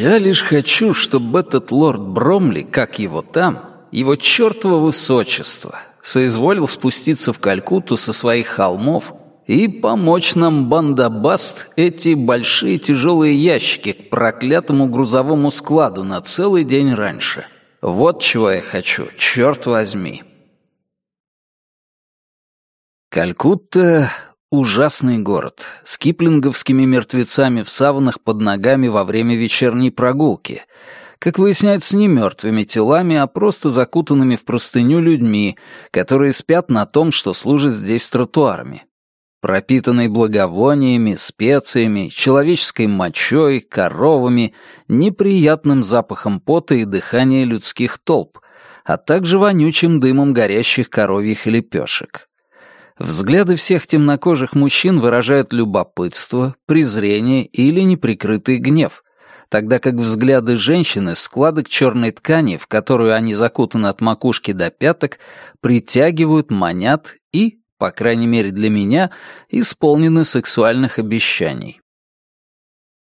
Я лишь хочу, чтобы этот лорд Бромли, как его там, его чертово высочество, соизволил спуститься в Калькутту со своих холмов и помочь нам, бандабаст, эти большие тяжелые ящики к проклятому грузовому складу на целый день раньше. Вот чего я хочу, черт возьми. Калькутта — ужасный город, с киплинговскими мертвецами в саванах под ногами во время вечерней прогулки. Как выясняется, не мертвыми телами, а просто закутанными в простыню людьми, которые спят на том, что служит здесь тротуарами пропитанный благовониями, специями, человеческой мочой, коровами, неприятным запахом пота и дыхания людских толп, а также вонючим дымом горящих коровьих лепешек. Взгляды всех темнокожих мужчин выражают любопытство, презрение или неприкрытый гнев, тогда как взгляды женщины складок черной ткани, в которую они закутаны от макушки до пяток, притягивают, манят и по крайней мере для меня, исполнены сексуальных обещаний.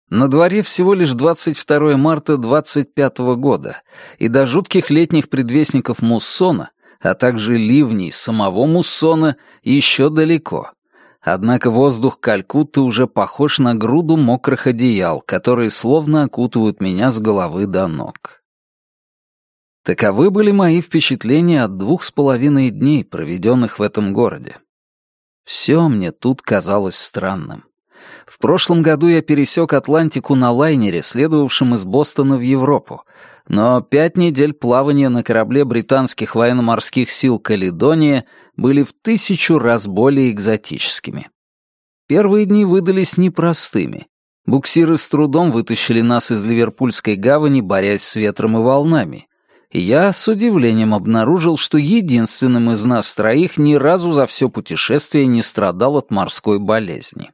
На дворе всего лишь 22 марта 25 года, и до жутких летних предвестников муссона, а также ливней самого муссона, еще далеко. Однако воздух Калькутты уже похож на груду мокрых одеял, которые словно окутывают меня с головы до ног. Таковы были мои впечатления от двух с половиной дней, проведенных в этом городе. Все мне тут казалось странным. В прошлом году я пересек Атлантику на лайнере, следовавшем из Бостона в Европу, но пять недель плавания на корабле британских военно-морских сил «Каледония» были в тысячу раз более экзотическими. Первые дни выдались непростыми. Буксиры с трудом вытащили нас из Ливерпульской гавани, борясь с ветром и волнами я с удивлением обнаружил, что единственным из нас троих ни разу за все путешествие не страдал от морской болезни.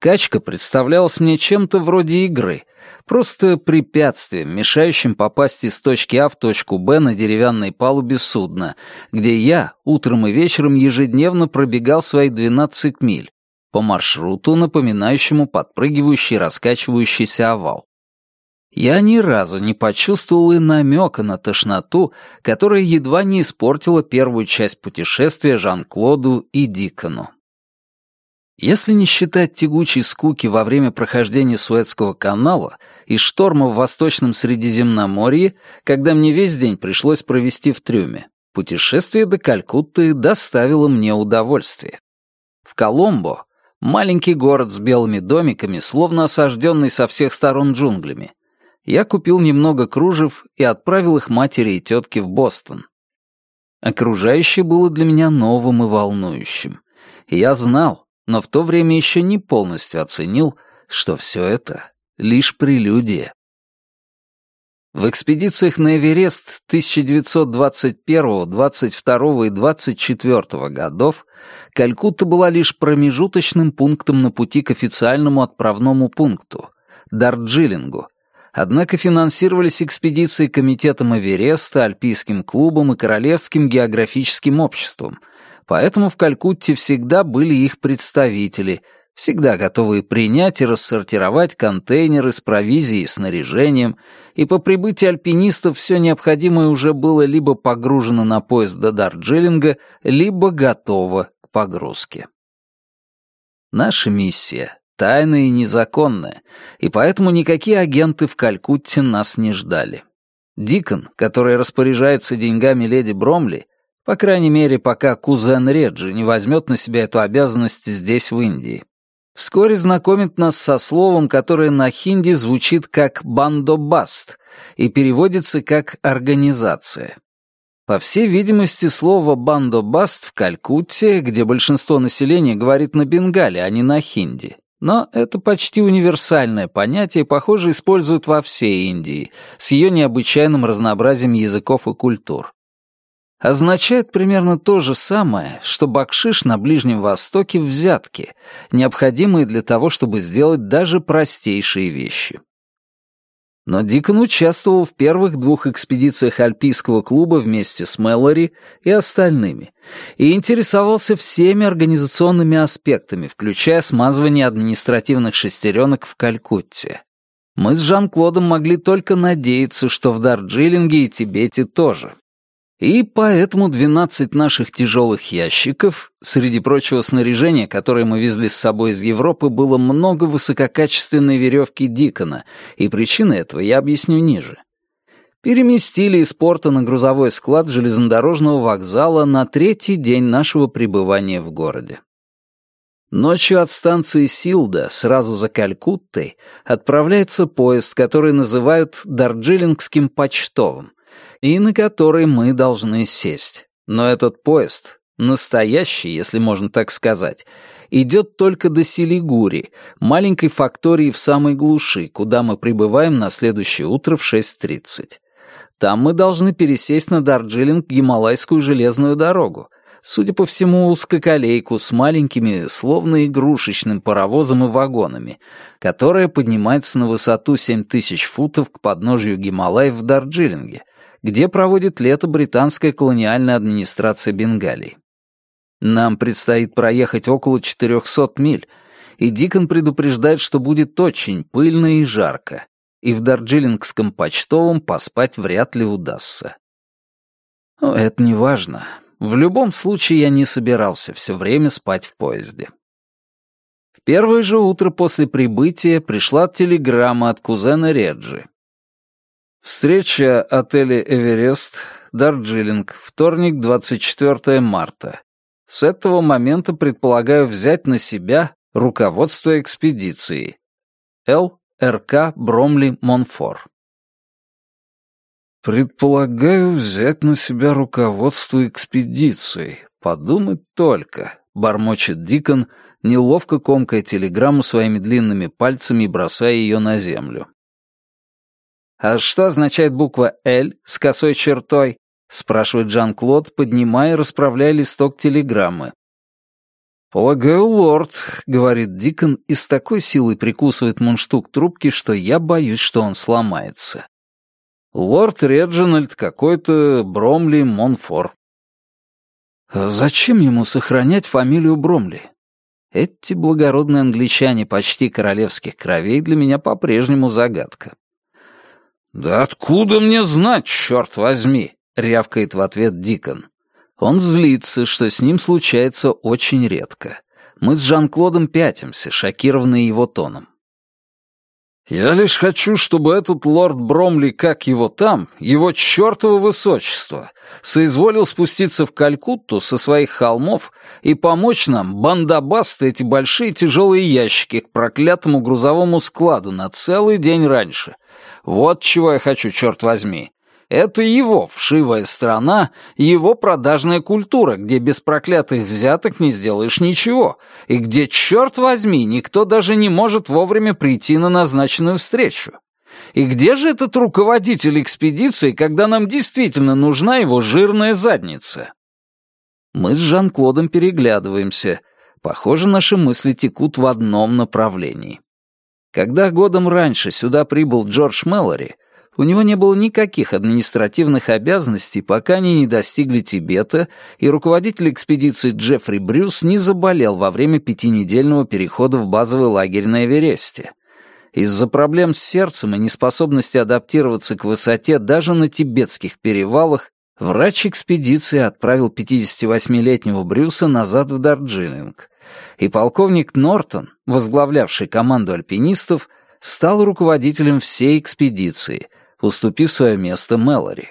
Качка представлялась мне чем-то вроде игры, просто препятствием, мешающим попасть из точки А в точку Б на деревянной палубе судна, где я утром и вечером ежедневно пробегал свои 12 миль по маршруту, напоминающему подпрыгивающий раскачивающийся овал. Я ни разу не почувствовал и намека на тошноту, которая едва не испортила первую часть путешествия Жан-Клоду и Дикону. Если не считать тягучей скуки во время прохождения Суэцкого канала и шторма в Восточном Средиземноморье, когда мне весь день пришлось провести в трюме, путешествие до Калькутты доставило мне удовольствие. В Коломбо, маленький город с белыми домиками, словно осажденный со всех сторон джунглями, я купил немного кружев и отправил их матери и тетке в Бостон. Окружающее было для меня новым и волнующим. я знал, но в то время еще не полностью оценил, что все это — лишь прелюдия. В экспедициях на Эверест 1921, 22 и 24 годов Калькутта была лишь промежуточным пунктом на пути к официальному отправному пункту — Дарджилингу, Однако финансировались экспедиции Комитетом Эвереста, Альпийским клубом и Королевским географическим обществом, поэтому в Калькутте всегда были их представители, всегда готовые принять и рассортировать контейнеры с провизией и снаряжением, и по прибытии альпинистов все необходимое уже было либо погружено на поезд до Дарджилинга, либо готово к погрузке. Наша миссия тайное и незаконное, и поэтому никакие агенты в Калькутте нас не ждали. Дикон, который распоряжается деньгами леди Бромли, по крайней мере, пока кузен Реджи не возьмет на себя эту обязанность здесь, в Индии, вскоре знакомит нас со словом, которое на хинди звучит как «бандобаст» и переводится как «организация». По всей видимости, слово «бандобаст» в Калькутте, где большинство населения говорит на бенгале, а не на хинди, но это почти универсальное понятие, похоже, используют во всей Индии, с ее необычайным разнообразием языков и культур. Означает примерно то же самое, что бакшиш на Ближнем Востоке взятки, необходимые для того, чтобы сделать даже простейшие вещи. Но Дикон участвовал в первых двух экспедициях Альпийского клуба вместе с Мэлори и остальными и интересовался всеми организационными аспектами, включая смазывание административных шестеренок в Калькутте. Мы с Жан-Клодом могли только надеяться, что в Дарджилинге и Тибете тоже. И поэтому 12 наших тяжелых ящиков, среди прочего снаряжения, которое мы везли с собой из Европы, было много высококачественной веревки Дикона, и причины этого я объясню ниже. Переместили из порта на грузовой склад железнодорожного вокзала на третий день нашего пребывания в городе. Ночью от станции Силда, сразу за Калькуттой, отправляется поезд, который называют Дарджилингским почтовым, и на который мы должны сесть. Но этот поезд, настоящий, если можно так сказать, идет только до Силигури, маленькой фактории в самой глуши, куда мы прибываем на следующее утро в 6.30. Там мы должны пересесть на Дарджилинг Гималайскую железную дорогу, судя по всему, узкоколейку с маленькими, словно игрушечным паровозом и вагонами, которая поднимается на высоту 7000 футов к подножию Гималаев в Дарджилинге, где проводит лето британская колониальная администрация Бенгалии. Нам предстоит проехать около 400 миль, и Дикон предупреждает, что будет очень пыльно и жарко, и в Дарджилингском почтовом поспать вряд ли удастся. Но это не важно. В любом случае я не собирался все время спать в поезде. В первое же утро после прибытия пришла телеграмма от кузена Реджи. Встреча отеля «Эверест», Дарджилинг, вторник, 24 марта. С этого момента предполагаю взять на себя руководство экспедицией. Л. Р.К. Бромли Монфор. «Предполагаю взять на себя руководство экспедицией. Подумать только», — бормочет Дикон, неловко комкая телеграмму своими длинными пальцами и бросая ее на землю. «А что означает буква «Л» с косой чертой?» — спрашивает Жан-Клод, поднимая и расправляя листок телеграммы. «Полагаю, лорд», — говорит Дикон и с такой силой прикусывает мундштук трубки, что я боюсь, что он сломается. Лорд Реджинальд какой-то Бромли Монфор. Зачем ему сохранять фамилию Бромли? Эти благородные англичане почти королевских кровей для меня по-прежнему загадка. «Да откуда мне знать, черт возьми?» — рявкает в ответ Дикон. Он злится, что с ним случается очень редко. Мы с Жан-Клодом пятимся, шокированные его тоном. Я лишь хочу, чтобы этот лорд Бромли, как его там, его чертово высочество, соизволил спуститься в Калькутту со своих холмов и помочь нам бандабаст эти большие тяжелые ящики к проклятому грузовому складу на целый день раньше. Вот чего я хочу, черт возьми. Это его вшивая страна, его продажная культура, где без проклятых взяток не сделаешь ничего, и где, черт возьми, никто даже не может вовремя прийти на назначенную встречу. И где же этот руководитель экспедиции, когда нам действительно нужна его жирная задница? Мы с Жан-Клодом переглядываемся. Похоже, наши мысли текут в одном направлении. Когда годом раньше сюда прибыл Джордж Мэллори, у него не было никаких административных обязанностей, пока они не достигли Тибета, и руководитель экспедиции Джеффри Брюс не заболел во время пятинедельного перехода в базовый лагерь на Эвересте. Из-за проблем с сердцем и неспособности адаптироваться к высоте даже на тибетских перевалах врач экспедиции отправил 58-летнего Брюса назад в Дарджилинг. И полковник Нортон, возглавлявший команду альпинистов, стал руководителем всей экспедиции — уступив свое место Мэлори.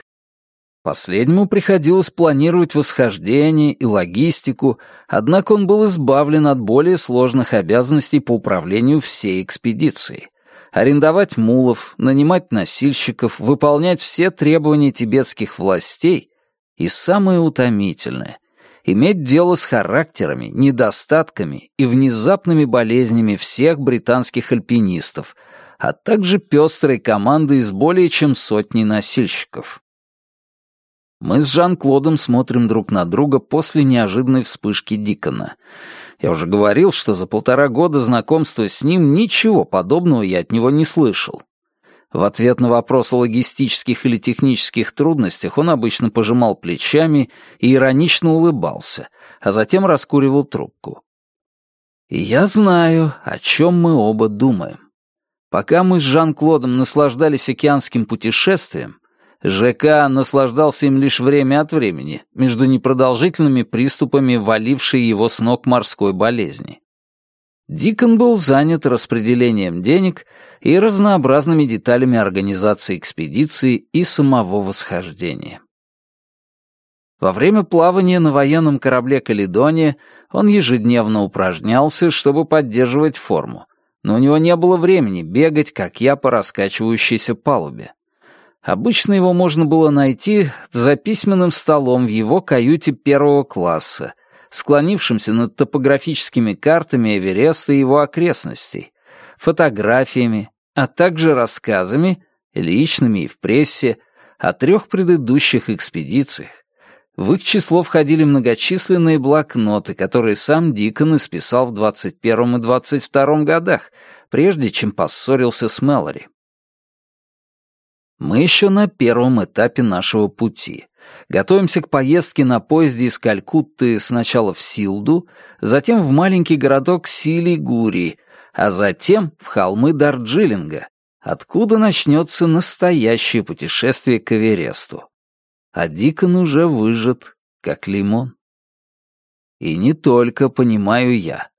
Последнему приходилось планировать восхождение и логистику, однако он был избавлен от более сложных обязанностей по управлению всей экспедицией. Арендовать мулов, нанимать носильщиков, выполнять все требования тибетских властей и самое утомительное — иметь дело с характерами, недостатками и внезапными болезнями всех британских альпинистов — а также пестрой командой из более чем сотни носильщиков. Мы с Жан-Клодом смотрим друг на друга после неожиданной вспышки Дикона. Я уже говорил, что за полтора года знакомства с ним ничего подобного я от него не слышал. В ответ на вопрос о логистических или технических трудностях он обычно пожимал плечами и иронично улыбался, а затем раскуривал трубку. И я знаю, о чем мы оба думаем. Пока мы с Жан-Клодом наслаждались океанским путешествием, ЖК наслаждался им лишь время от времени, между непродолжительными приступами валившей его с ног морской болезни. Дикон был занят распределением денег и разнообразными деталями организации экспедиции и самого восхождения. Во время плавания на военном корабле «Каледония» он ежедневно упражнялся, чтобы поддерживать форму, но у него не было времени бегать, как я, по раскачивающейся палубе. Обычно его можно было найти за письменным столом в его каюте первого класса, склонившимся над топографическими картами Эвереста и его окрестностей, фотографиями, а также рассказами, личными и в прессе, о трех предыдущих экспедициях. В их число входили многочисленные блокноты, которые сам Дикон исписал в 21 и 22 годах, прежде чем поссорился с Мэлори. Мы еще на первом этапе нашего пути. Готовимся к поездке на поезде из Калькутты сначала в Силду, затем в маленький городок Силигури, а затем в холмы Дарджилинга, откуда начнется настоящее путешествие к Эвересту. А Дикон уже выжат, как лимон. И не только, понимаю я.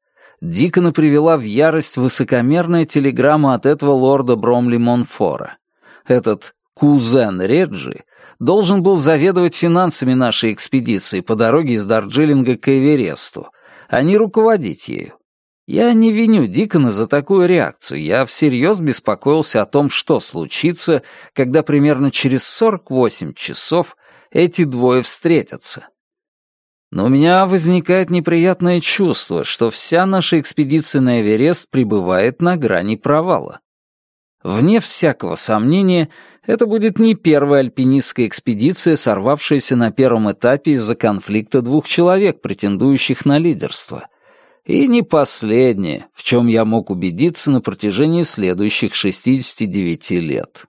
Дикона привела в ярость высокомерная телеграмма от этого лорда Бромли Монфора. Этот кузен Реджи должен был заведовать финансами нашей экспедиции по дороге из Дарджилинга к Эвересту, а не руководить ею. Я не виню Дикона за такую реакцию. Я всерьез беспокоился о том, что случится, когда примерно через 48 часов эти двое встретятся. Но у меня возникает неприятное чувство, что вся наша экспедиция на Эверест пребывает на грани провала. Вне всякого сомнения, это будет не первая альпинистская экспедиция, сорвавшаяся на первом этапе из-за конфликта двух человек, претендующих на лидерство. И не последняя, в чем я мог убедиться на протяжении следующих 69 лет.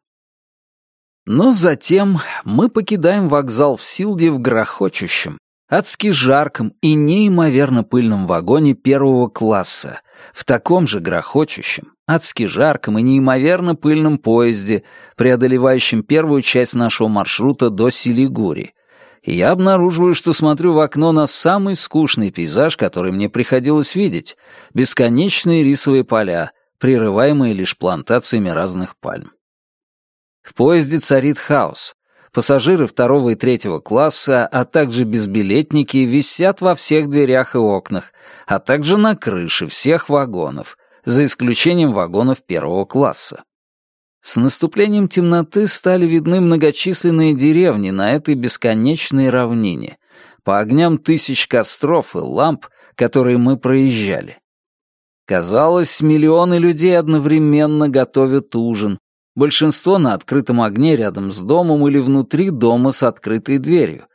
Но затем мы покидаем вокзал в Силде в грохочущем, адски жарком и неимоверно пыльном вагоне первого класса, в таком же грохочущем, адски жарком и неимоверно пыльном поезде, преодолевающем первую часть нашего маршрута до Силигури. И я обнаруживаю, что смотрю в окно на самый скучный пейзаж, который мне приходилось видеть — бесконечные рисовые поля, прерываемые лишь плантациями разных пальм. В поезде царит хаос. Пассажиры второго и третьего класса, а также безбилетники висят во всех дверях и окнах, а также на крыше всех вагонов, за исключением вагонов первого класса. С наступлением темноты стали видны многочисленные деревни на этой бесконечной равнине, по огням тысяч костров и ламп, которые мы проезжали. Казалось, миллионы людей одновременно готовят ужин, большинство на открытом огне рядом с домом или внутри дома с открытой дверью,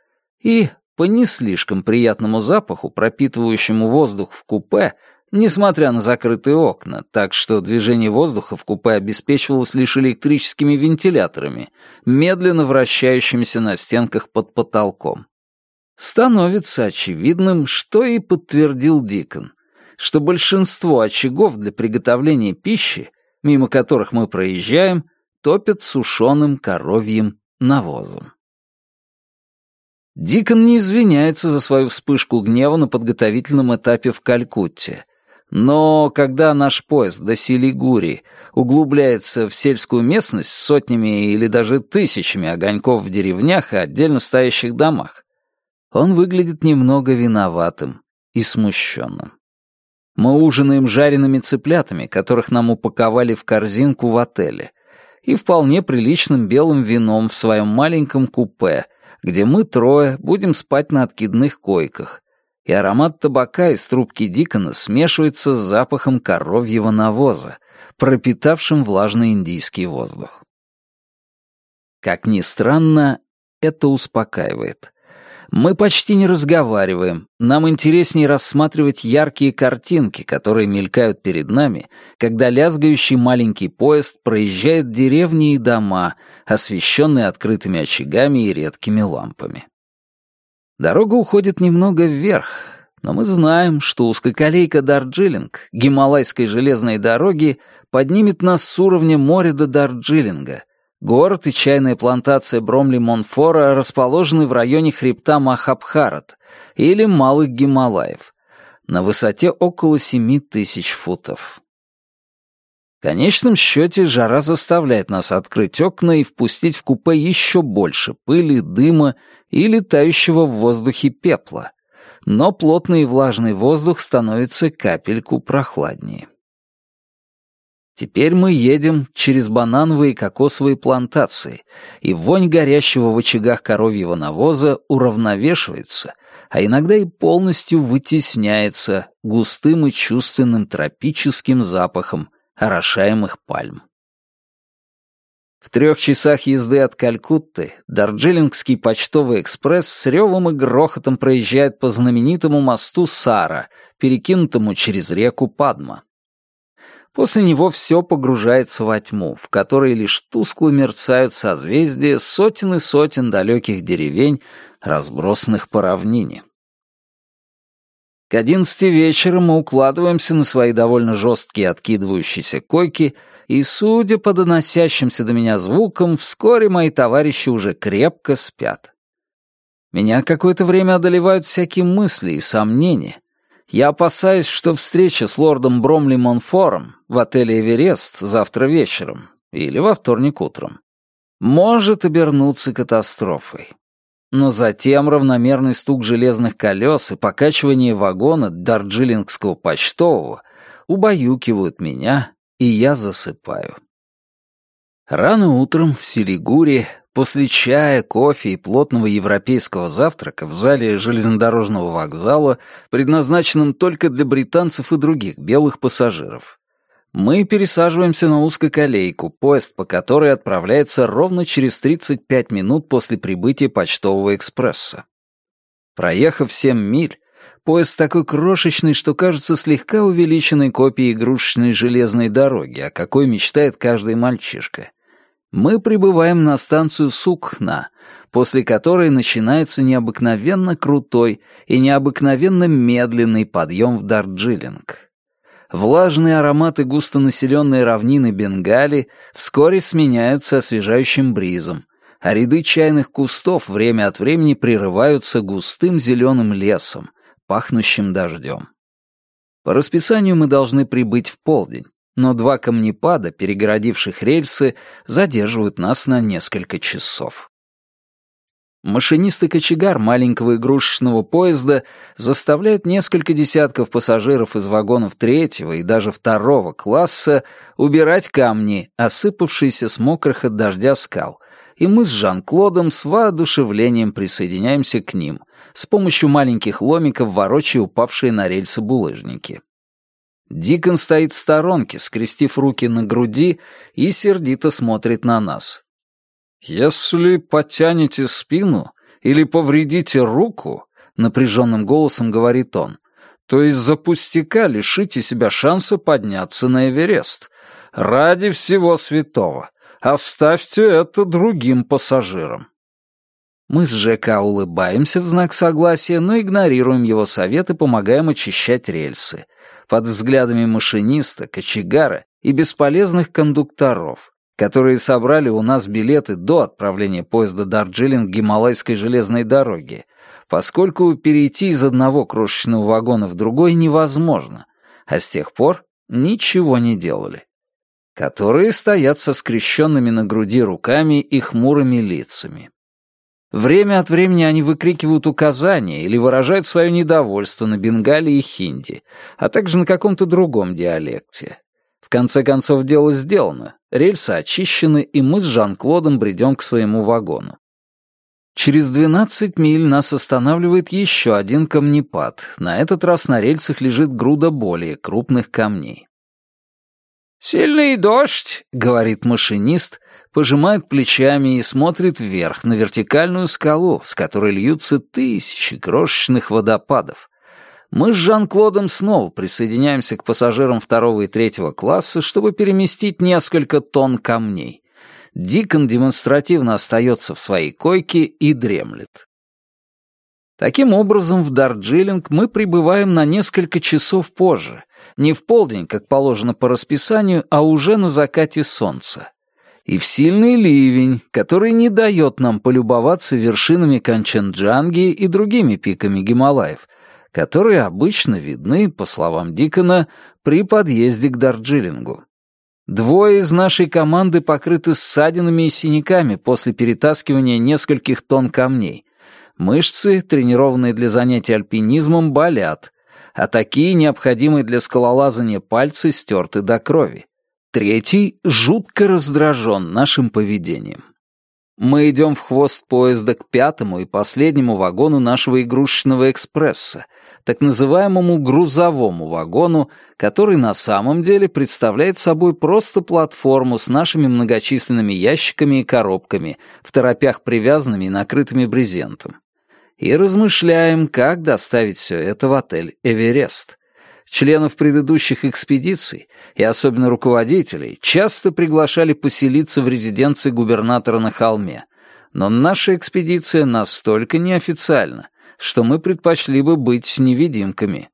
и, по не слишком приятному запаху, пропитывающему воздух в купе, несмотря на закрытые окна, так что движение воздуха в купе обеспечивалось лишь электрическими вентиляторами, медленно вращающимися на стенках под потолком. Становится очевидным, что и подтвердил Дикон, что большинство очагов для приготовления пищи, мимо которых мы проезжаем, топят сушеным коровьим навозом. Дикон не извиняется за свою вспышку гнева на подготовительном этапе в Калькутте, но когда наш поезд до Силигури углубляется в сельскую местность с сотнями или даже тысячами огоньков в деревнях и отдельно стоящих домах, он выглядит немного виноватым и смущенным. Мы ужинаем жареными цыплятами, которых нам упаковали в корзинку в отеле, и вполне приличным белым вином в своем маленьком купе, где мы трое будем спать на откидных койках, и аромат табака из трубки Дикона смешивается с запахом коровьего навоза, пропитавшим влажный индийский воздух. Как ни странно, это успокаивает. Мы почти не разговариваем, нам интереснее рассматривать яркие картинки, которые мелькают перед нами, когда лязгающий маленький поезд проезжает деревни и дома, освещенные открытыми очагами и редкими лампами. Дорога уходит немного вверх, но мы знаем, что узкоколейка Дарджилинг, гималайской железной дороги, поднимет нас с уровня моря до Дарджилинга. Город и чайная плантация Бромли-Монфора расположены в районе хребта Махабхарат или Малых Гималаев, на высоте около семи тысяч футов. Конечном счете жара заставляет нас открыть окна и впустить в купе еще больше пыли, дыма и летающего в воздухе пепла, но плотный и влажный воздух становится капельку прохладнее. Теперь мы едем через банановые и кокосовые плантации, и вонь горящего в очагах коровьего навоза уравновешивается, а иногда и полностью вытесняется густым и чувственным тропическим запахом орошаемых пальм. В трех часах езды от Калькутты Дарджилингский почтовый экспресс с ревом и грохотом проезжает по знаменитому мосту Сара, перекинутому через реку Падма. После него все погружается во тьму, в которой лишь тускло мерцают созвездия сотен и сотен далеких деревень, разбросанных по равнине. К одиннадцати вечера мы укладываемся на свои довольно жесткие откидывающиеся койки — и, судя по доносящимся до меня звукам, вскоре мои товарищи уже крепко спят. Меня какое-то время одолевают всякие мысли и сомнения. Я опасаюсь, что встреча с лордом Бромли Монфором в отеле «Эверест» завтра вечером или во вторник утром может обернуться катастрофой. Но затем равномерный стук железных колес и покачивание вагона Дарджилингского почтового убаюкивают меня и я засыпаю. Рано утром в Селигуре, после чая, кофе и плотного европейского завтрака в зале железнодорожного вокзала, предназначенном только для британцев и других белых пассажиров, мы пересаживаемся на узкоколейку, поезд по которой отправляется ровно через 35 минут после прибытия почтового экспресса. Проехав 7 миль, Поезд такой крошечный, что кажется слегка увеличенной копией игрушечной железной дороги, о какой мечтает каждый мальчишка. Мы прибываем на станцию Сукхна, после которой начинается необыкновенно крутой и необыкновенно медленный подъем в Дарджилинг. Влажные ароматы густонаселенной равнины Бенгали вскоре сменяются освежающим бризом, а ряды чайных кустов время от времени прерываются густым зеленым лесом, пахнущим дождем. По расписанию мы должны прибыть в полдень, но два камнепада, перегородивших рельсы, задерживают нас на несколько часов. Машинист и кочегар маленького игрушечного поезда заставляют несколько десятков пассажиров из вагонов третьего и даже второго класса убирать камни, осыпавшиеся с мокрых от дождя скал, и мы с Жан-Клодом с воодушевлением присоединяемся к ним — с помощью маленьких ломиков ворочая упавшие на рельсы булыжники. Дикон стоит в сторонке, скрестив руки на груди и сердито смотрит на нас. «Если потянете спину или повредите руку», — напряженным голосом говорит он, «то из-за пустяка лишите себя шанса подняться на Эверест. Ради всего святого. Оставьте это другим пассажирам». Мы с ЖК улыбаемся в знак согласия, но игнорируем его совет и помогаем очищать рельсы. Под взглядами машиниста, кочегара и бесполезных кондукторов, которые собрали у нас билеты до отправления поезда Дарджилинг Гималайской железной дороги, поскольку перейти из одного крошечного вагона в другой невозможно, а с тех пор ничего не делали. Которые стоят со скрещенными на груди руками и хмурыми лицами. Время от времени они выкрикивают указания или выражают свое недовольство на бенгале и хинди, а также на каком-то другом диалекте. В конце концов, дело сделано. Рельсы очищены, и мы с Жан-Клодом бредем к своему вагону. Через 12 миль нас останавливает еще один камнепад. На этот раз на рельсах лежит груда более крупных камней. «Сильный дождь», — говорит машинист, пожимает плечами и смотрит вверх на вертикальную скалу, с которой льются тысячи крошечных водопадов. Мы с Жан-Клодом снова присоединяемся к пассажирам второго и третьего класса, чтобы переместить несколько тонн камней. Дикон демонстративно остается в своей койке и дремлет. Таким образом, в Дарджилинг мы прибываем на несколько часов позже, не в полдень, как положено по расписанию, а уже на закате солнца. И в сильный ливень, который не дает нам полюбоваться вершинами Канченджанги и другими пиками Гималаев, которые обычно видны, по словам Дикона, при подъезде к Дарджилингу. Двое из нашей команды покрыты ссадинами и синяками после перетаскивания нескольких тонн камней. Мышцы, тренированные для занятий альпинизмом, болят, а такие, необходимые для скалолазания пальцы, стерты до крови. Третий жутко раздражен нашим поведением. Мы идем в хвост поезда к пятому и последнему вагону нашего игрушечного экспресса, так называемому грузовому вагону, который на самом деле представляет собой просто платформу с нашими многочисленными ящиками и коробками, в торопях привязанными и накрытыми брезентом. И размышляем, как доставить все это в отель «Эверест». Членов предыдущих экспедиций, и особенно руководителей, часто приглашали поселиться в резиденции губернатора на холме. Но наша экспедиция настолько неофициальна, что мы предпочли бы быть невидимками.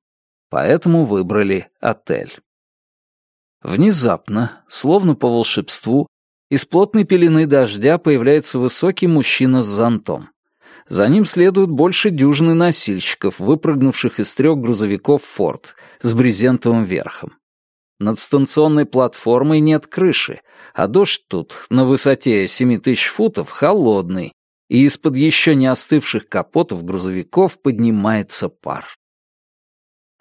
Поэтому выбрали отель. Внезапно, словно по волшебству, из плотной пелены дождя появляется высокий мужчина с зонтом. За ним следует больше дюжины носильщиков, выпрыгнувших из трех грузовиков «Форд» с брезентовым верхом. Над станционной платформой нет крыши, а дождь тут, на высоте 7000 футов, холодный, и из-под еще не остывших капотов грузовиков поднимается пар.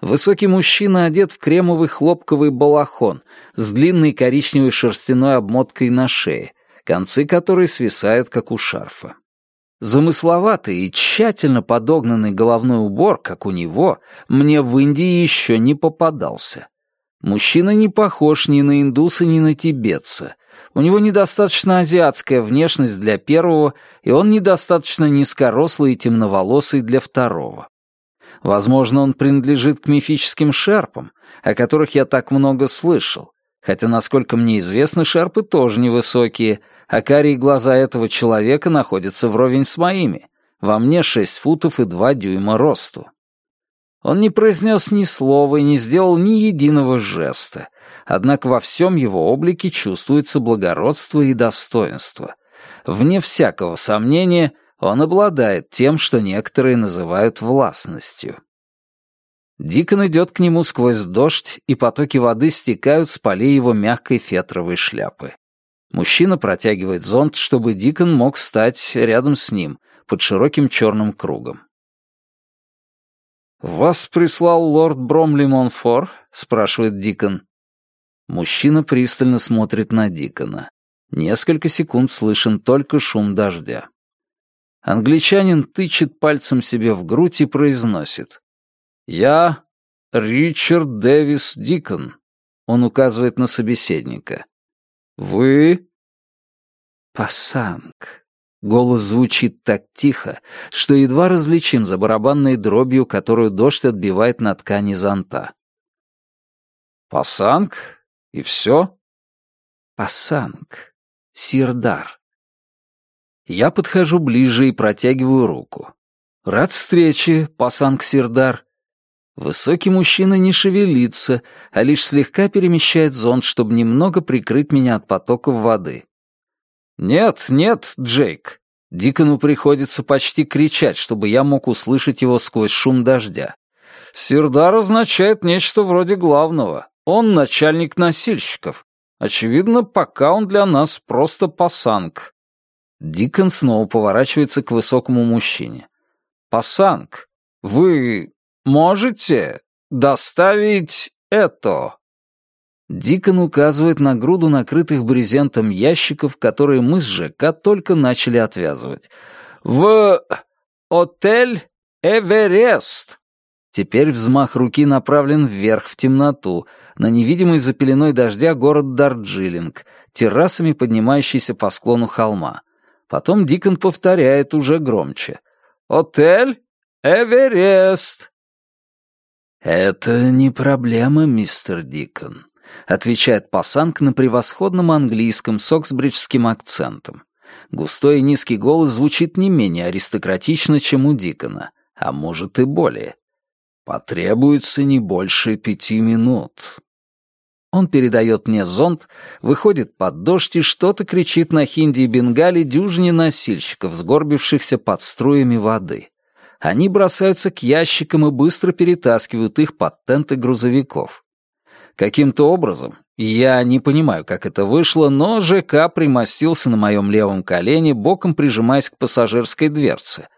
Высокий мужчина одет в кремовый хлопковый балахон с длинной коричневой шерстяной обмоткой на шее, концы которой свисают, как у шарфа. Замысловатый и тщательно подогнанный головной убор, как у него, мне в Индии еще не попадался. Мужчина не похож ни на индуса, ни на тибетца. У него недостаточно азиатская внешность для первого, и он недостаточно низкорослый и темноволосый для второго. Возможно, он принадлежит к мифическим шерпам, о которых я так много слышал, хотя, насколько мне известно, шерпы тоже невысокие, а карие глаза этого человека находятся вровень с моими, во мне шесть футов и два дюйма росту. Он не произнес ни слова и не сделал ни единого жеста, однако во всем его облике чувствуется благородство и достоинство. Вне всякого сомнения, он обладает тем, что некоторые называют властностью. Дикон идет к нему сквозь дождь, и потоки воды стекают с полей его мягкой фетровой шляпы. Мужчина протягивает зонт, чтобы Дикон мог стать рядом с ним, под широким черным кругом. «Вас прислал лорд Бромли Монфор?» — спрашивает Дикон. Мужчина пристально смотрит на Дикона. Несколько секунд слышен только шум дождя. Англичанин тычет пальцем себе в грудь и произносит. «Я Ричард Дэвис Дикон», — он указывает на собеседника. «Вы?» «Пассанг», Голос звучит так тихо, что едва различим за барабанной дробью, которую дождь отбивает на ткани зонта. «Пасанг? И все?» «Пасанг. Сирдар». Я подхожу ближе и протягиваю руку. «Рад встрече, Пасанг Сирдар». Высокий мужчина не шевелится, а лишь слегка перемещает зонт, чтобы немного прикрыть меня от потоков воды. «Нет, нет, Джейк!» Дикону приходится почти кричать, чтобы я мог услышать его сквозь шум дождя. «Сирдар означает нечто вроде главного. Он начальник носильщиков. Очевидно, пока он для нас просто пасанг». Дикон снова поворачивается к высокому мужчине. «Пасанг, вы можете доставить это?» Дикон указывает на груду накрытых брезентом ящиков, которые мы с ЖК только начали отвязывать. «В... отель Эверест!» Теперь взмах руки направлен вверх в темноту, на невидимый за пеленой дождя город Дарджилинг, террасами поднимающийся по склону холма. Потом Дикон повторяет уже громче. «Отель Эверест!» «Это не проблема, мистер Дикон», отвечает пасанг на превосходном английском с оксбриджским акцентом. Густой и низкий голос звучит не менее аристократично, чем у Дикона, а может и более. Потребуется не больше пяти минут. Он передает мне зонт, выходит под дождь и что-то кричит на хинди и бенгале дюжине носильщиков, сгорбившихся под струями воды. Они бросаются к ящикам и быстро перетаскивают их под тенты грузовиков. Каким-то образом, я не понимаю, как это вышло, но ЖК примостился на моем левом колене, боком прижимаясь к пассажирской дверце.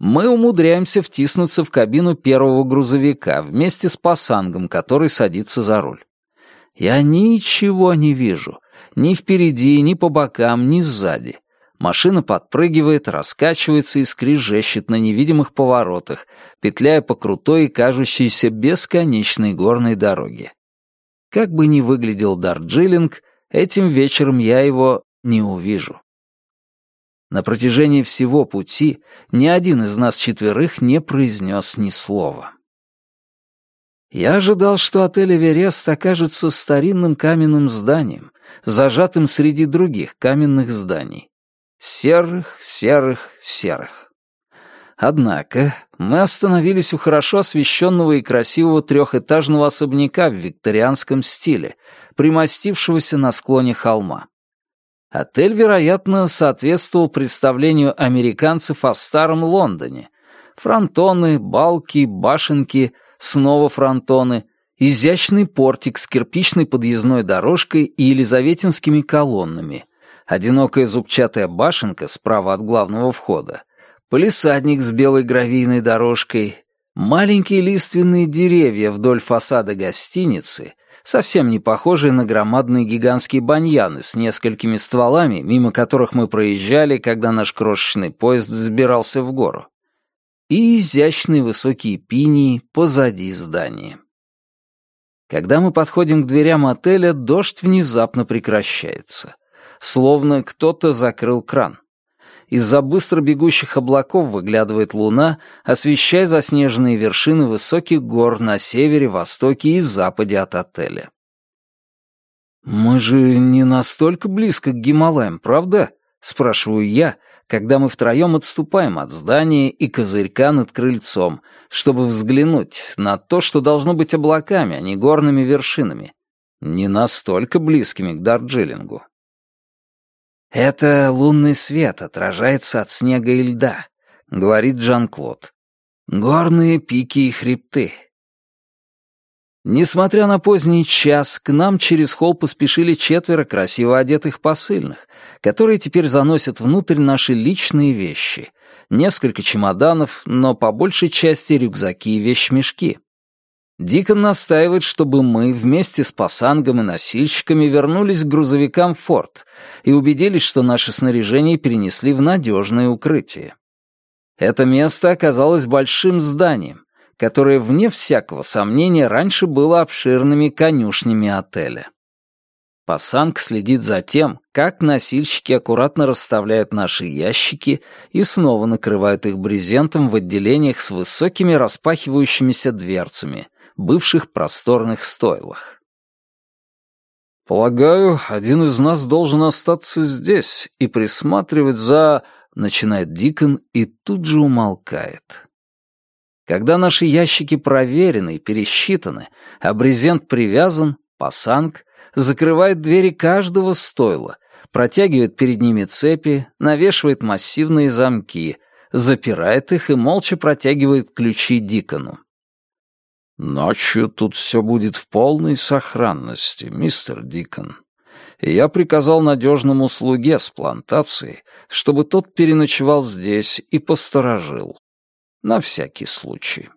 Мы умудряемся втиснуться в кабину первого грузовика вместе с пассангом, который садится за руль. Я ничего не вижу. Ни впереди, ни по бокам, ни сзади. Машина подпрыгивает, раскачивается и скрижещет на невидимых поворотах, петляя по крутой и кажущейся бесконечной горной дороге. Как бы ни выглядел Дарджилинг, этим вечером я его не увижу. На протяжении всего пути ни один из нас четверых не произнес ни слова. Я ожидал, что отель «Эверест» окажется старинным каменным зданием, зажатым среди других каменных зданий. Серых, серых, серых. Однако мы остановились у хорошо освещенного и красивого трехэтажного особняка в викторианском стиле, примостившегося на склоне холма. Отель, вероятно, соответствовал представлению американцев о старом Лондоне. Фронтоны, балки, башенки — снова фронтоны, изящный портик с кирпичной подъездной дорожкой и елизаветинскими колоннами, одинокая зубчатая башенка справа от главного входа, полисадник с белой гравийной дорожкой, маленькие лиственные деревья вдоль фасада гостиницы, совсем не похожие на громадные гигантские баньяны с несколькими стволами, мимо которых мы проезжали, когда наш крошечный поезд взбирался в гору и изящные высокие пинии позади здания. Когда мы подходим к дверям отеля, дождь внезапно прекращается. Словно кто-то закрыл кран. Из-за быстро бегущих облаков выглядывает луна, освещая заснеженные вершины высоких гор на севере, востоке и западе от отеля. «Мы же не настолько близко к Гималаям, правда?» — спрашиваю я, когда мы втроем отступаем от здания и козырька над крыльцом, чтобы взглянуть на то, что должно быть облаками, а не горными вершинами, не настолько близкими к Дарджилингу. «Это лунный свет отражается от снега и льда», — говорит Жан-Клод. «Горные пики и хребты, Несмотря на поздний час, к нам через холл поспешили четверо красиво одетых посыльных, которые теперь заносят внутрь наши личные вещи. Несколько чемоданов, но по большей части рюкзаки и вещмешки. Дикон настаивает, чтобы мы вместе с пасангом и носильщиками вернулись к грузовикам в форт и убедились, что наше снаряжение перенесли в надежное укрытие. Это место оказалось большим зданием, которое, вне всякого сомнения, раньше было обширными конюшнями отеля. Пасанг следит за тем, как носильщики аккуратно расставляют наши ящики и снова накрывают их брезентом в отделениях с высокими распахивающимися дверцами, бывших просторных стойлах. «Полагаю, один из нас должен остаться здесь и присматривать за...» — начинает Дикон и тут же умолкает. Когда наши ящики проверены и пересчитаны, а брезент привязан, пасанг закрывает двери каждого стойла, протягивает перед ними цепи, навешивает массивные замки, запирает их и молча протягивает ключи Дикону. «Ночью тут все будет в полной сохранности, мистер Дикон. И я приказал надежному слуге с плантации, чтобы тот переночевал здесь и посторожил. На всякий случай.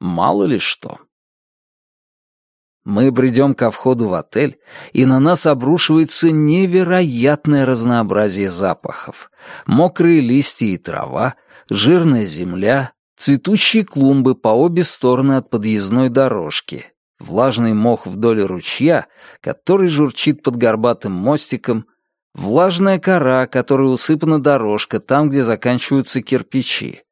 Мало ли что. Мы бредем ко входу в отель, и на нас обрушивается невероятное разнообразие запахов. Мокрые листья и трава, жирная земля, цветущие клумбы по обе стороны от подъездной дорожки, влажный мох вдоль ручья, который журчит под горбатым мостиком, влажная кора, которой усыпана дорожка там, где заканчиваются кирпичи,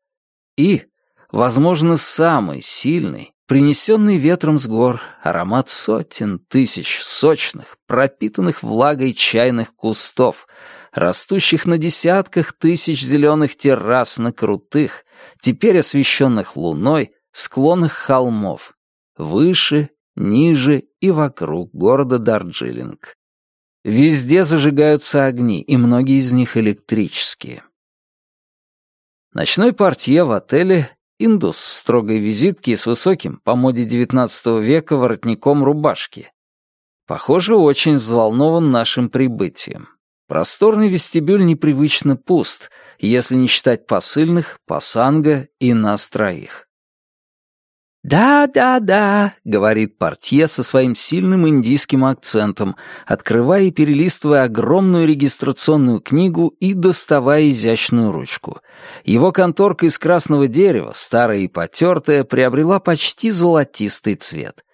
и возможно, самый сильный Принесенный ветром с гор аромат сотен тысяч сочных, пропитанных влагой чайных кустов, растущих на десятках тысяч зеленых террас на крутых, теперь освещенных луной, склонах холмов, выше, ниже и вокруг города Дарджилинг. Везде зажигаются огни, и многие из них электрические. Ночной портье в отеле Индус в строгой визитке и с высоким, по моде XIX века, воротником рубашки. Похоже, очень взволнован нашим прибытием. Просторный вестибюль непривычно пуст, если не считать посыльных, пасанга и нас троих. «Да, да, да», — говорит портье со своим сильным индийским акцентом, открывая и перелистывая огромную регистрационную книгу и доставая изящную ручку. Его конторка из красного дерева, старая и потертая, приобрела почти золотистый цвет.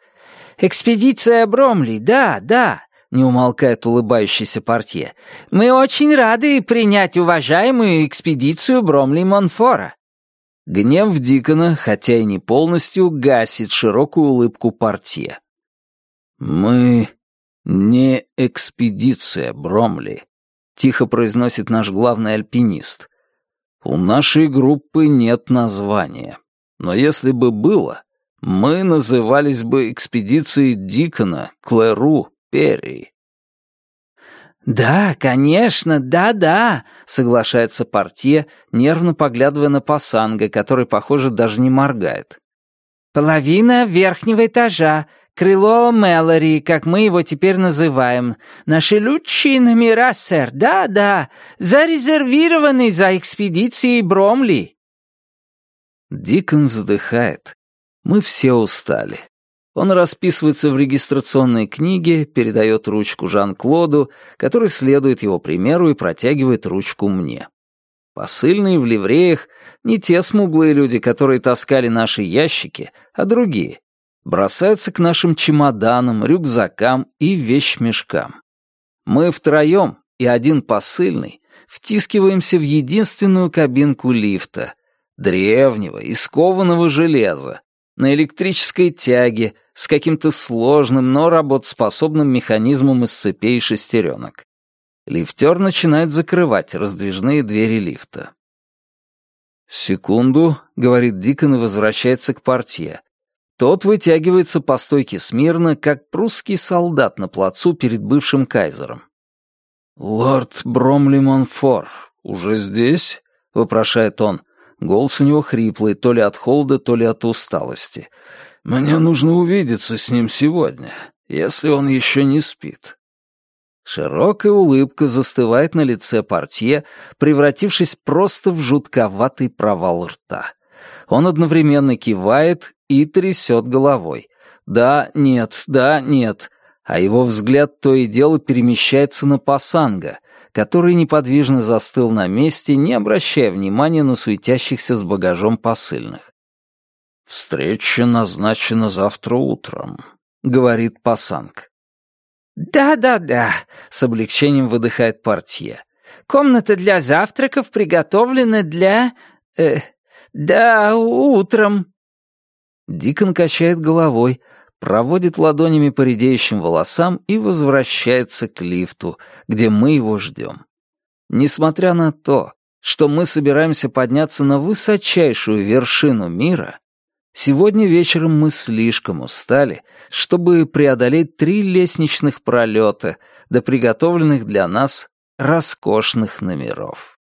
«Экспедиция Бромли, да, да», — не умолкает улыбающийся портье. «Мы очень рады принять уважаемую экспедицию Бромли-Монфора. Гнев Дикона, хотя и не полностью, гасит широкую улыбку портье. «Мы не экспедиция, Бромли», — тихо произносит наш главный альпинист. «У нашей группы нет названия. Но если бы было, мы назывались бы экспедицией Дикона, Клэру, Перри. «Да, конечно, да-да», — соглашается портье, нервно поглядывая на пасанга, который, похоже, даже не моргает. «Половина верхнего этажа, крыло Мэлори, как мы его теперь называем. Наши лучшие номера, сэр, да-да, зарезервированы за экспедицией Бромли». Дикон вздыхает. Мы все устали. Он расписывается в регистрационной книге, передает ручку Жан-Клоду, который следует его примеру и протягивает ручку мне. Посыльные в ливреях — не те смуглые люди, которые таскали наши ящики, а другие. Бросаются к нашим чемоданам, рюкзакам и вещмешкам. Мы втроем и один посыльный втискиваемся в единственную кабинку лифта, древнего, искованного железа, на электрической тяге с каким-то сложным, но работоспособным механизмом из цепей и шестеренок. Лифтер начинает закрывать раздвижные двери лифта. «Секунду», — говорит Дикон и возвращается к портье. Тот вытягивается по стойке смирно, как прусский солдат на плацу перед бывшим кайзером. «Лорд Бромли Монфор уже здесь?» — вопрошает он. Голос у него хриплый, то ли от холода, то ли от усталости. «Мне нужно увидеться с ним сегодня, если он еще не спит». Широкая улыбка застывает на лице портье, превратившись просто в жутковатый провал рта. Он одновременно кивает и трясет головой. «Да, нет, да, нет», а его взгляд то и дело перемещается на Пасанга — который неподвижно застыл на месте, не обращая внимания на суетящихся с багажом посыльных. «Встреча назначена завтра утром», — говорит Пасанг. «Да-да-да», — с облегчением выдыхает портье. «Комната для завтраков приготовлена для... Э, да, утром». Дикон качает головой, проводит ладонями по редеющим волосам и возвращается к лифту, где мы его ждем. Несмотря на то, что мы собираемся подняться на высочайшую вершину мира, сегодня вечером мы слишком устали, чтобы преодолеть три лестничных пролета до приготовленных для нас роскошных номеров.